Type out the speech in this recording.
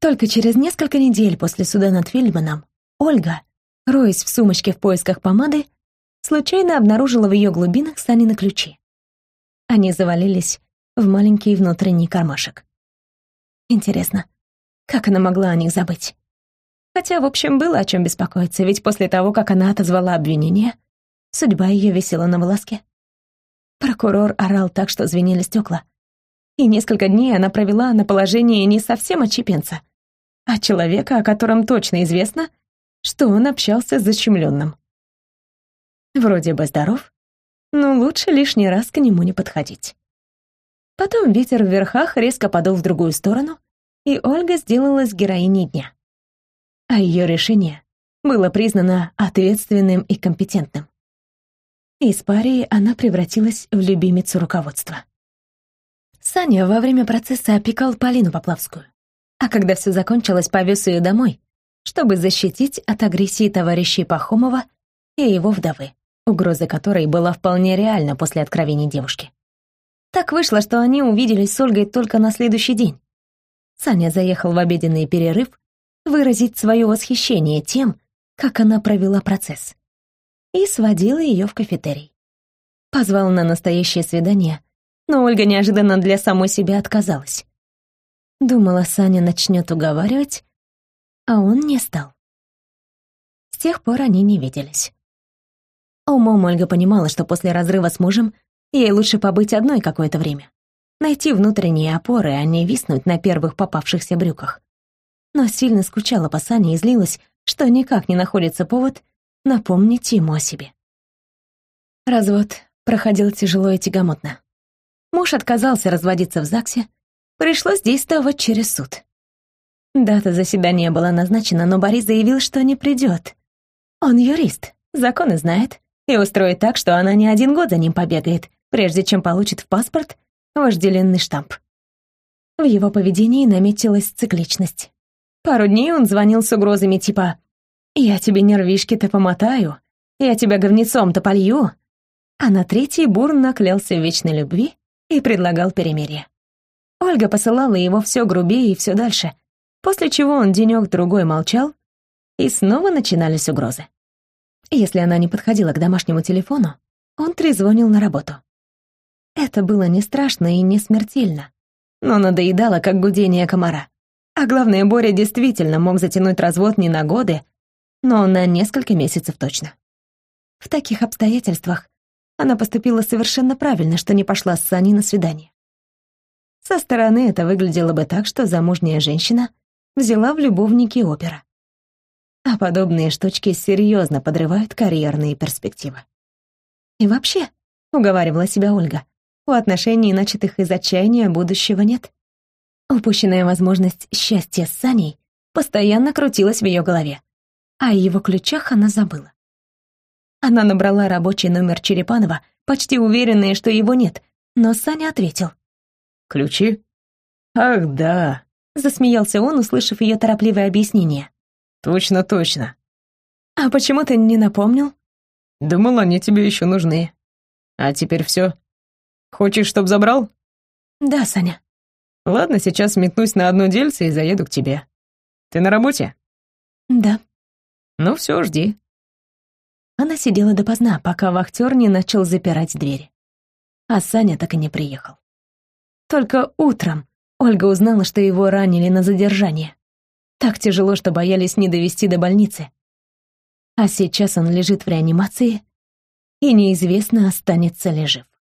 Только через несколько недель после суда над Фельдманом Ольга, роясь в сумочке в поисках помады, случайно обнаружила в ее глубинах Санины ключи. Они завалились в маленький внутренний кармашек. Интересно, как она могла о них забыть? Хотя, в общем, было о чем беспокоиться, ведь после того, как она отозвала обвинение, судьба ее висела на волоске. Прокурор орал так, что звенели стекла. И несколько дней она провела на положении не совсем отчепенца, а человека, о котором точно известно, что он общался с защемленным. Вроде бы здоров, но лучше лишний раз к нему не подходить. Потом ветер в верхах резко подул в другую сторону, и Ольга сделалась героиней дня. А ее решение было признано ответственным и компетентным. Из парии она превратилась в любимицу руководства. Саня во время процесса опекал Полину Поплавскую, а когда все закончилось, повез ее домой, чтобы защитить от агрессии товарищей Пахомова и его вдовы, угроза которой была вполне реальна после откровений девушки. Так вышло, что они увиделись с Ольгой только на следующий день. Саня заехал в обеденный перерыв выразить свое восхищение тем, как она провела процесс. И сводила ее в кафетерий. Позвал на настоящее свидание, но Ольга неожиданно для самой себя отказалась. Думала, Саня начнет уговаривать, а он не стал. С тех пор они не виделись. Умом Ольга понимала, что после разрыва с мужем ей лучше побыть одной какое-то время. Найти внутренние опоры, а не виснуть на первых попавшихся брюках но сильно скучала по Сане и злилась, что никак не находится повод напомнить ему о себе. Развод проходил тяжело и тягомотно. Муж отказался разводиться в ЗАГСе, пришлось действовать через суд. Дата заседания была назначена, но Борис заявил, что не придет. Он юрист, законы знает, и устроит так, что она не один год за ним побегает, прежде чем получит в паспорт вожделенный штамп. В его поведении наметилась цикличность. Пару дней он звонил с угрозами типа «Я тебе нервишки-то помотаю, я тебя говнецом-то полью», а на третий бурно клялся в вечной любви и предлагал перемирие. Ольга посылала его все грубее и все дальше, после чего он денек-другой молчал, и снова начинались угрозы. Если она не подходила к домашнему телефону, он трезвонил на работу. Это было не страшно и не смертельно, но надоедало, как гудение комара. А главное, Боря действительно мог затянуть развод не на годы, но на несколько месяцев точно. В таких обстоятельствах она поступила совершенно правильно, что не пошла с Саней на свидание. Со стороны это выглядело бы так, что замужняя женщина взяла в любовники опера. А подобные штучки серьезно подрывают карьерные перспективы. И вообще, уговаривала себя Ольга, у отношений, начатых из отчаяния, будущего нет. Упущенная возможность счастья с Саней постоянно крутилась в ее голове, а о его ключах она забыла. Она набрала рабочий номер Черепанова, почти уверенная, что его нет, но Саня ответил. «Ключи? Ах, да!» — засмеялся он, услышав ее торопливое объяснение. «Точно, точно!» «А почему ты не напомнил?» «Думал, они тебе еще нужны. А теперь все. Хочешь, чтоб забрал?» «Да, Саня». Ладно, сейчас метнусь на одно дельце и заеду к тебе. Ты на работе? Да. Ну все, жди. Она сидела допоздна, пока вахтер не начал запирать двери. А Саня так и не приехал. Только утром Ольга узнала, что его ранили на задержание. Так тяжело, что боялись не довести до больницы. А сейчас он лежит в реанимации, и неизвестно, останется ли жив.